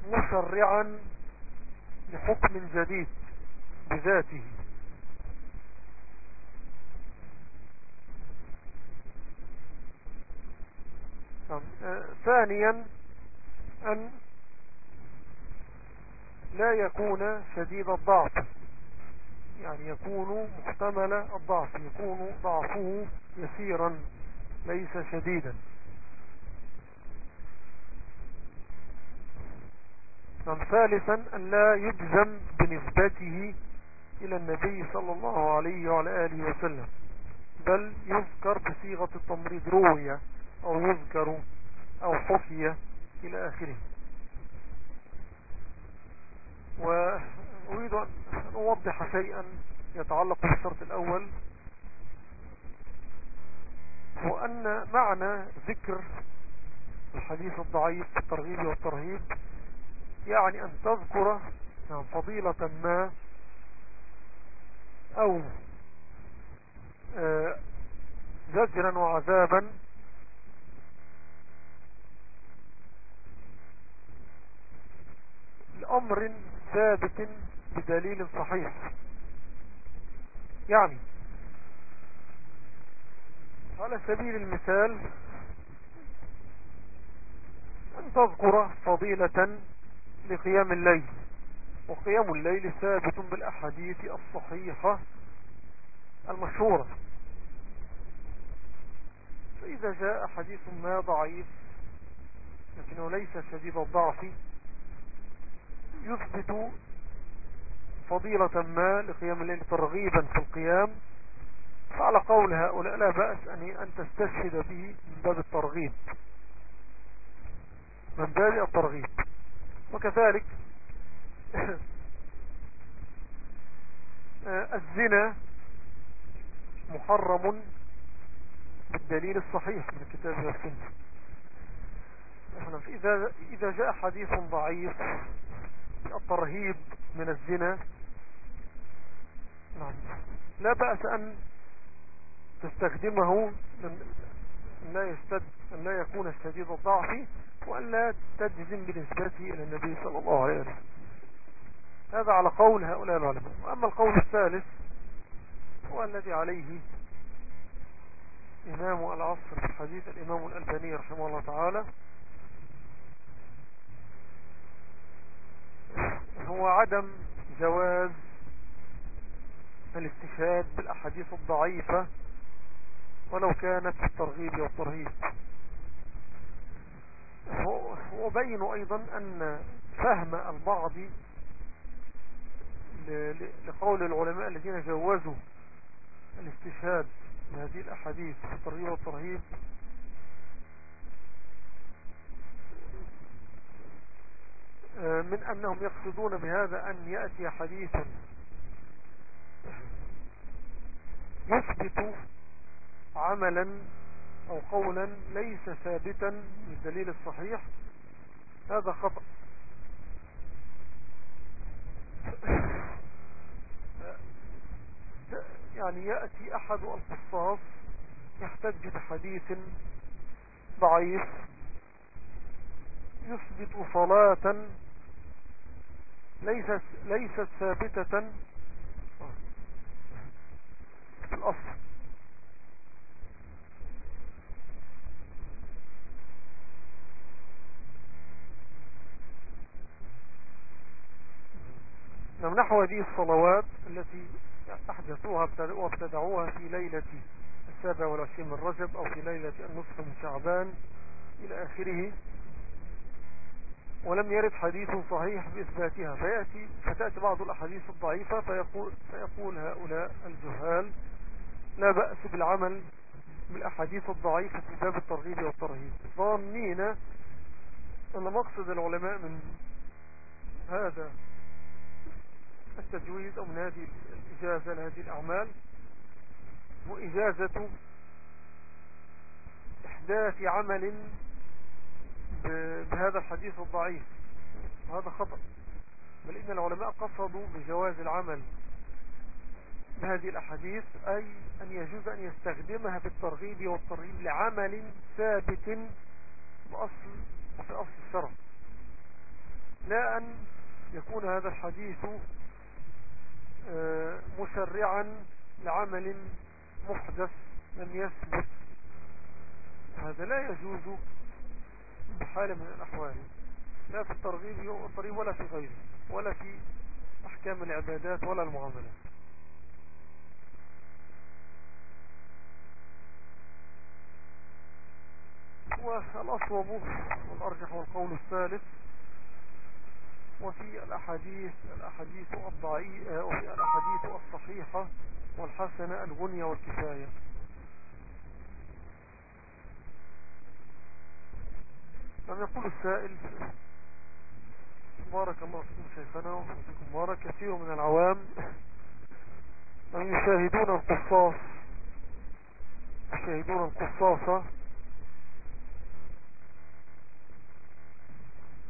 مشرعا لحكم جديد بذاته. نعم. آه، ثانيا أن لا يكون شديد الضعف. يعني يكون محتمل الضعف يكون ضعفه يسيرا ليس شديدا. نعم ثالثا أن لا يجزم بنسبته إلى النبي صلى الله عليه وعلى آله وسلم بل يذكر بصيغة التمريض روية أو يذكر أو حكي إلى آخره. وأريد أن أوضح شيئا يتعلق بالشرط الأول هو أن معنى ذكر الحديث الضعيف في الترغيب والترهيب يعني أن تذكر فضيلة ما أو آه، زجرا وعذابا لأمر ثابت بدليل صحيح. يعني على سبيل المثال أن تذكر فضيلة لقيام الليل وقيام الليل ثابت بالأحاديث الصحيحة المشهورة. فإذا جاء حديث ما ضعيف لكنه ليس شديد الضعف يثبت فضيلة ما لقيام الليل ترغيبا في القيام؟ فعلى قول هؤلاء لا بأس أن تستشهد به من باب الترغيب. من باب الترغيب. وكذلك [coughs] الزنا محرم بالدليل الصحيح من الكتاب والسنة. إذا, جاء حديث ضعيف الترهيب من الزنا نعم. لا بأس أن تستخدمه من لا يستد أن لا يكون شديد الضعف وأن لا تجزم بنسبته إلى النبي صلى الله عليه وسلم. هذا على قول هؤلاء العلماء. وأما القول الثالث هو الذي عليه إمام العصر في حديث الإمام الألباني رحمه الله تعالى. هو عدم جواز الاستشهاد بالأحاديث الضعيفة ولو كانت في الترغيب والترهيب. وبين أيضا أن فهم البعض لقول العلماء الذين جوزوا الاستشهاد بهذه الأحاديث في الترغيب والترهيب. من أنهم يقصدون بهذا أن يأتي حديث يثبت عملا أو قولا ليس ثابتا بالدليل الصحيح. هذا خطأ. يعني يأتي أحد القصاص يحتج بحديث ضعيف يثبت صلاة ليست ليست ثابتة في الأصل. نعم نحو هذه الصلوات التي أحدثوها وابتدعوها في ليلة السابع والعشرين من رجب أو في ليلة النصف من شعبان إلى آخره. ولم يرد حديث صحيح بإثباتها. فيأتي فتأتي بعض الأحاديث الضعيفة فيقول, فيقول هؤلاء الجهال لا بأس بالعمل بالأحاديث الضعيفة في باب الترغيب والترهيب. ظانين أن مقصد العلماء من هذا التجويز أو من هذه الإجازة لهذه الأعمال وإجازة إحداث عمل بهذا الحديث الضعيف. وهذا خطأ. بل إن العلماء قصدوا بجواز العمل بهذه الأحاديث أي أن يجوز أن يستخدمها بالترغيب والترغيب لعمل ثابت بأصل وفي أصل الشرع. لا أن يكون هذا الحديث آه، مشرعا لعمل محدث لم يثبت. هذا لا يجوز بحال من الأحوال. لا في الترغيب ولا في غيره ولا في أحكام العبادات ولا المعاملات. والأصوب والأرجح والقول الثالث. وفي الأحاديث الأحاديث الضعيفة وفي الأحاديث الصحيحة والحسنة الغنية والكفاية. لم يقول السائل بارك الله فيكم شيخنا وفيكم بارك. كثير من العوام من يشاهدون القصاص يشاهدون القصاصة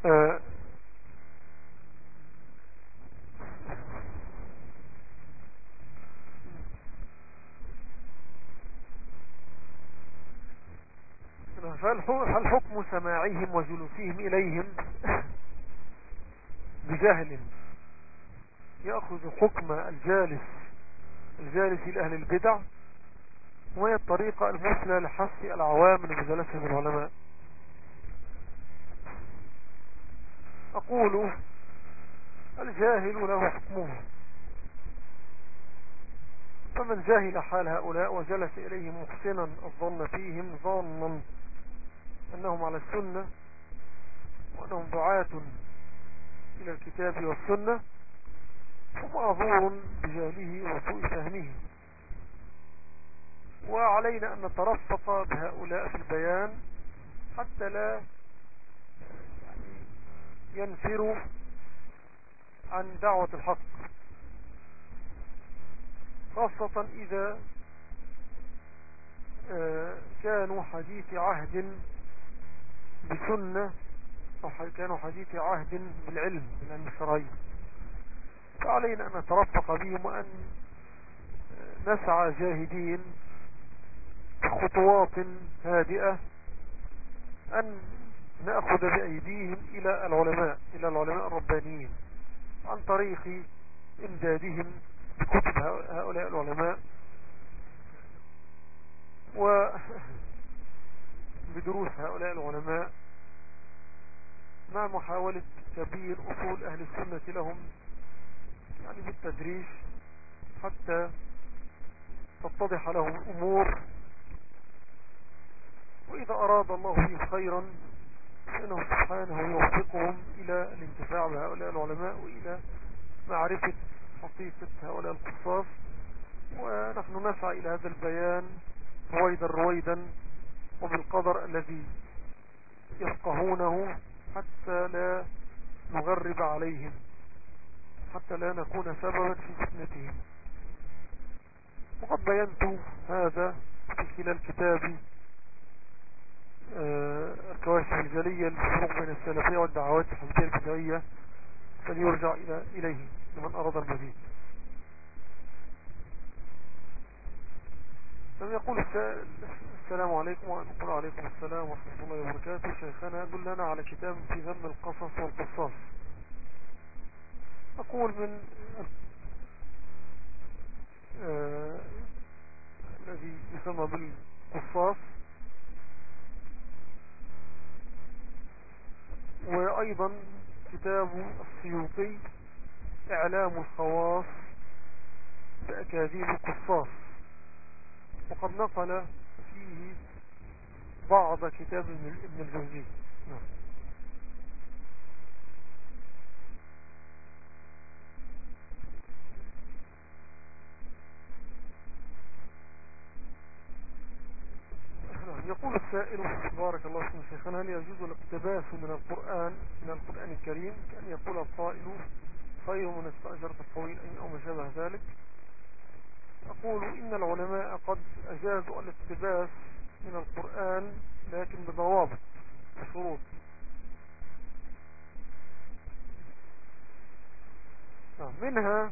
آه، هل حكم سماعهم وجلوسهم إليهم بجهل. يأخذ حكم الجالس الجالس لأهل البدع وهي الطريقة المثلى لحث العوام من مجالسهم العلماء. أقول الجاهل له حكمه فمن جاهل حال هؤلاء وجلس إليهم محسنا الظن فيهم ظانا أنهم على السنة وأنهم دعاة إلى الكتاب والسنة فمعذور بجهله وسوء فهمه. وعلينا أن نترفق بهؤلاء في البيان حتى لا ينفروا عن دعوة الحق خاصة إذا آه، كانوا حديث عهد بسنة أو كانوا حديث عهد بالعلم الشرعي فعلينا أن نترفق بهم وأن نسعى جاهدين بخطوات هادئة أن نأخذ بأيديهم إلى العلماء إلى العلماء الربانيين عن طريق إمدادهم بكتب هؤلاء العلماء. و [laughs] بدروس هؤلاء العلماء مع محاولة تبيين أصول أهل السنة لهم يعني بالتدريج حتى تتضح لهم الأمور. وإذا أراد الله فيه خيرا فإنه سبحانه يوفقهم إلى الانتفاع بهؤلاء العلماء وإلى معرفة حقيقة هؤلاء القصاص. ونحن نسعى إلى هذا البيان رويدا رويدا وبالقدر الذي يفقهونه حتى لا نغرب عليهم حتى لا نكون سببا في فتنتهم. وقد بينت هذا في خلال كتابي آه، الكواشف الجلية للفروق بين السلفية والدعوات الحزبية البدعية فليرجع إليه لمن أراد المزيد. لم يقول السلام عليكم الله عليكم السلام ورحمة الله وبركاته. شيخنا دلنا على كتاب في ذم القصص والقصاص. أقول من آه الذي يسمى بالقصاص وأيضا كتاب السيوطي إعلام الخواص بأكاذيب القصاص. وقد نقل فيه بعض كتاب ابن الجوزي. نعم. يقول السائل بارك الله فيكم شيخنا هل يجوز الاقتباس من القرآن من القرآن الكريم كأن يقول القائل خير من استأجرت الطويل أو ما شابه ذلك أقول إن العلماء قد أجازوا الاقتباس من القرآن لكن بضوابط بشروط نعم، منها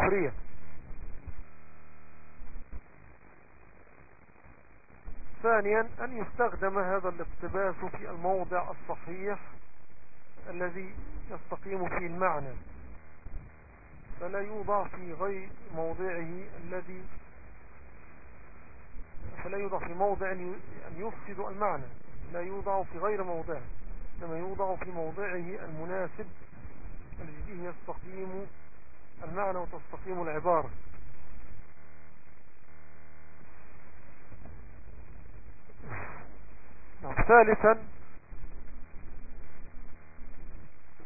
سخرية ثانيا أن يستخدم هذا الاقتباس في الموضع الصحيح الذي يستقيم فيه المعنى. فلا يوضع في غير موضعه الذي فلا يوضع في موضع أن يفسد المعنى. لا يوضع في غير موضعه إنما يوضع في موضعه المناسب الذي يستقيم المعنى وتستقيم العبارة نعم. ثالثا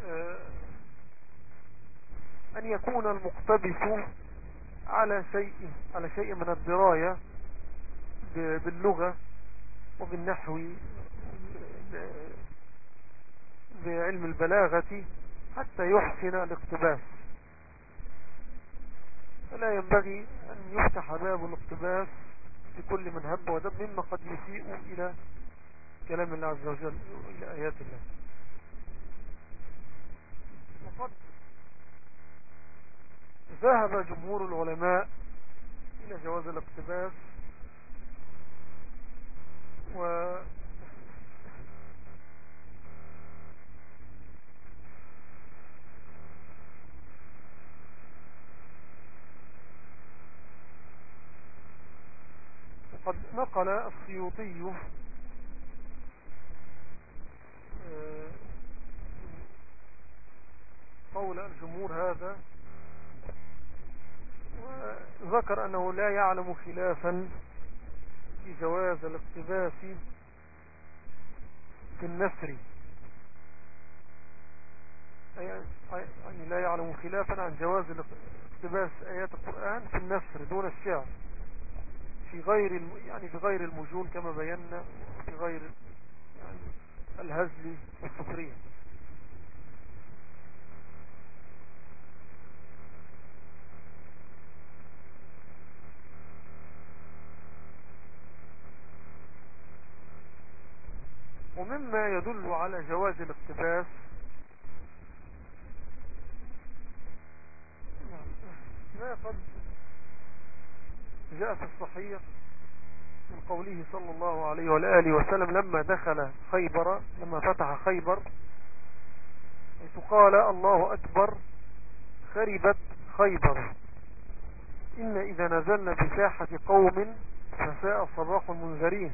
آه، أن يكون المقتبس على شيء على شيء من الدراية باللغة وبالنحو بعلم البلاغة حتى يحسن الاقتباس فلا ينبغي أن يفتح باب الاقتباس لكل من هب ودب مما قد يسيء إلى كلام الله عز وجل إلى آيات الله. وقد ذهب جمهور العلماء إلى جواز الاقتباس و وقد نقل السيوطي قول الجمهور هذا وذكر أنه لا يعلم خلافا في جواز الاقتباس في النسر. يعني لا يعلم خلافا عن جواز اقتباس آيات القرآن في النسر دون الشعر. في غير يعني في غير المجون كما بينا في غير الهزل والسخرية ومما يدل على جواز الاقتباس ما قد جاء في الصحيح من قوله صلى الله عليه وآله وسلم لما دخل خيبر لما فتح خيبر حيث قال الله أكبر خربت خيبر. إن إذا نزلنا بساحة قوم فساء صباح المنذرين.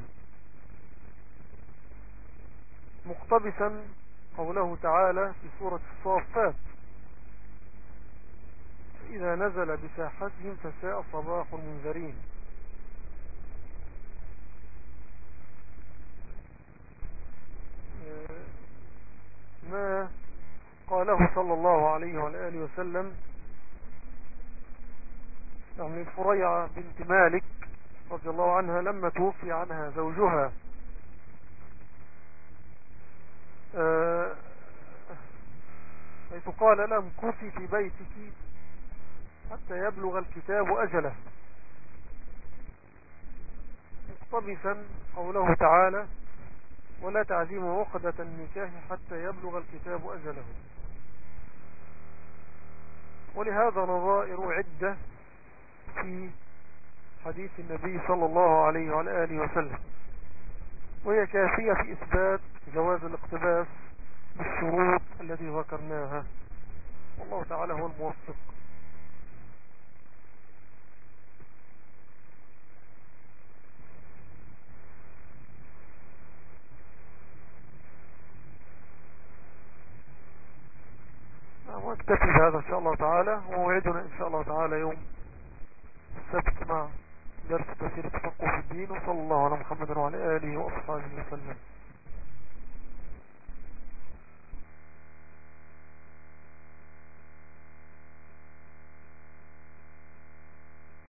مقتبسا قوله تعالى في سورة الصافات. إذا نزل بساحتهم فساء صباح المنذرين. ما قاله صلى الله عليه وآله وسلم يعني فريعة بنت مالك رضي الله عنها لما توفي عنها زوجها. آه، حيث قال لهم كفي في بيتك حتى يبلغ الكتاب أجله. مقتبسا قوله تعالى ولا تعزيم عقدة النكاح حتى يبلغ الكتاب أجله. ولهذا نظائر عدة في حديث النبي صلى الله عليه وعلى آله وسلم. وهي كافية في إثبات جواز الاقتباس بالشروط التي ذكرناها. والله تعالى هو الموفق. واكتفي بهذا إن شاء الله تعالى وموعدنا إن شاء الله تعالى يوم السبت مع درس تفسير التفقه في الدين وصلى الله على محمد وعلى آله وأصحابه وسلم.